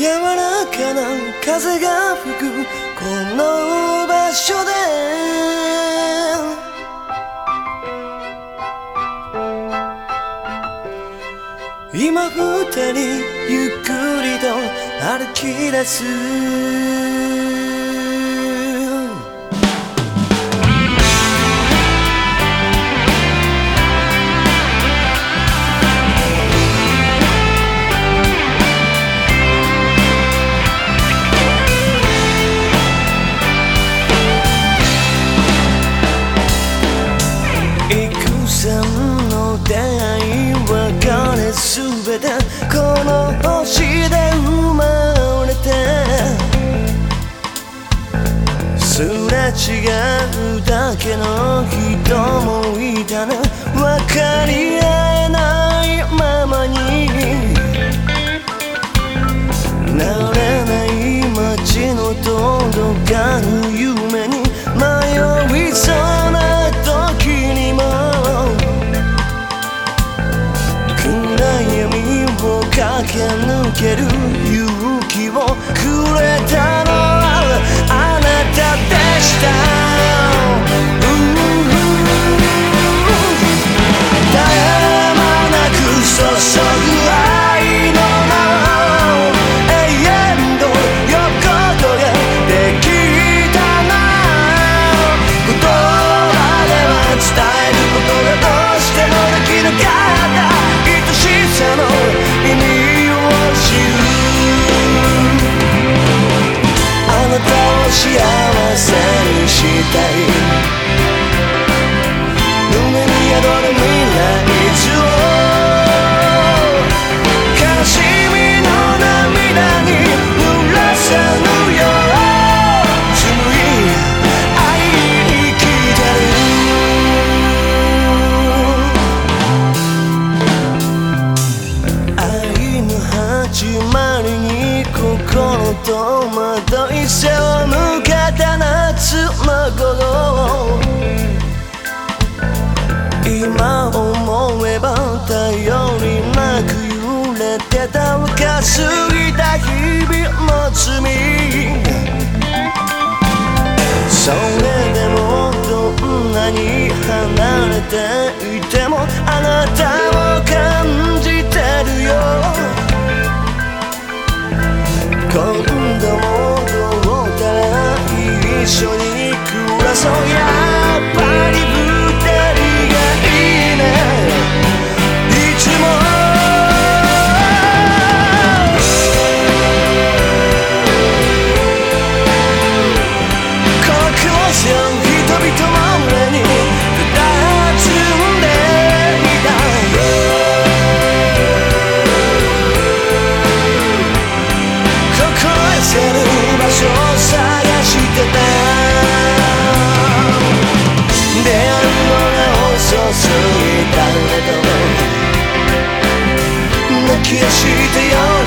柔らかな風が吹くこの場所で。今二人ゆっくりと歩き出す。てこの星で生まれてすれ違うだけの人もいたな分かり合う she yeah. 戸惑い背を向けた夏の頃今思えば頼りなく揺れてたかすぎた日々も罪。それでもどんなに離れていてもあなたはれど泣きやしてよ